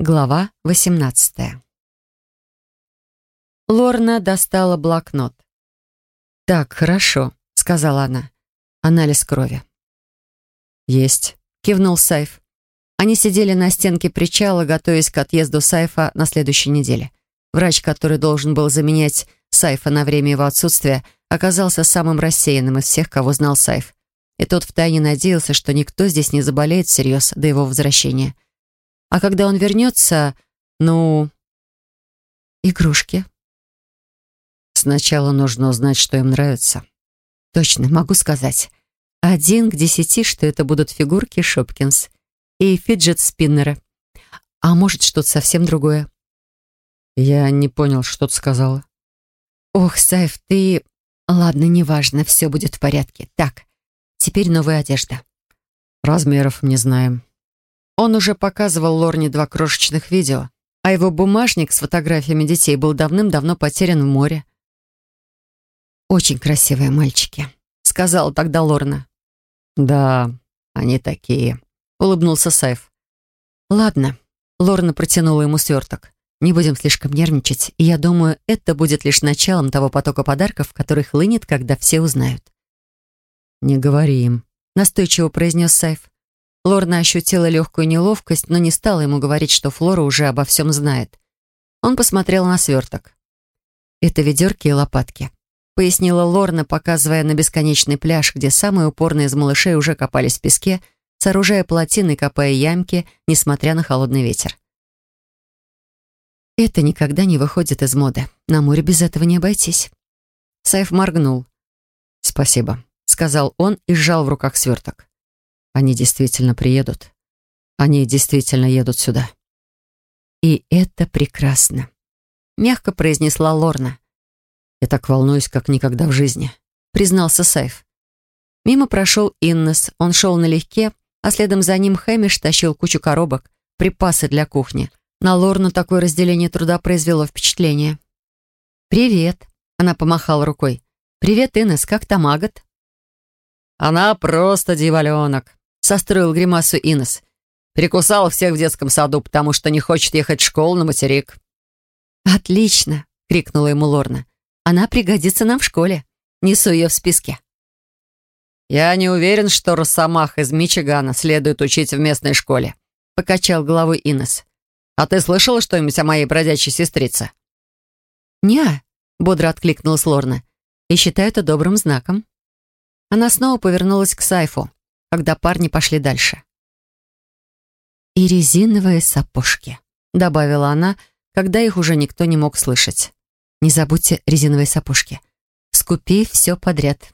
Глава 18 Лорна достала блокнот. «Так, хорошо», — сказала она. «Анализ крови». «Есть», — кивнул Сайф. Они сидели на стенке причала, готовясь к отъезду Сайфа на следующей неделе. Врач, который должен был заменять Сайфа на время его отсутствия, оказался самым рассеянным из всех, кого знал Сайф. И тот втайне надеялся, что никто здесь не заболеет всерьез до его возвращения. А когда он вернется, ну... Игрушки. Сначала нужно узнать, что им нравится. Точно, могу сказать. Один к десяти, что это будут фигурки Шопкинс и фиджет-спиннеры. А может, что-то совсем другое. Я не понял, что ты сказала. Ох, Сайф, ты... Ладно, неважно, все будет в порядке. Так, теперь новая одежда. Размеров не знаем. Он уже показывал Лорне два крошечных видео, а его бумажник с фотографиями детей был давным-давно потерян в море. «Очень красивые мальчики», — сказала тогда Лорна. «Да, они такие», — улыбнулся Сайф. «Ладно», — Лорна протянула ему сверток. «Не будем слишком нервничать, и я думаю, это будет лишь началом того потока подарков, который хлынет, когда все узнают». «Не говори им», — настойчиво произнес Сайф. Лорна ощутила легкую неловкость, но не стала ему говорить, что Флора уже обо всем знает. Он посмотрел на сверток. «Это ведерки и лопатки», — пояснила Лорна, показывая на бесконечный пляж, где самые упорные из малышей уже копались в песке, сооружая плотины копая ямки, несмотря на холодный ветер. «Это никогда не выходит из моды. На море без этого не обойтись». Сайф моргнул. «Спасибо», — сказал он и сжал в руках сверток. Они действительно приедут. Они действительно едут сюда. И это прекрасно. Мягко произнесла Лорна. Я так волнуюсь, как никогда в жизни. Признался Сайф. Мимо прошел Иннес. Он шел налегке, а следом за ним Хэмиш тащил кучу коробок, припасы для кухни. На Лорну такое разделение труда произвело впечатление. «Привет», — она помахала рукой. «Привет, Иннес, как там Агат?» «Она просто дьяволенок», состроил гримасу Инес. Перекусала всех в детском саду, потому что не хочет ехать в школу на материк. «Отлично!» — крикнула ему Лорна. «Она пригодится нам в школе. Несу ее в списке». «Я не уверен, что Росомах из Мичигана следует учить в местной школе», — покачал головой Инес. «А ты слышала что-нибудь о моей бродячей сестрице?» «Не-а», бодро откликнулась Лорна. «И считаю это добрым знаком». Она снова повернулась к Сайфу когда парни пошли дальше. «И резиновые сапожки», — добавила она, когда их уже никто не мог слышать. «Не забудьте резиновые сапожки. Скупи все подряд».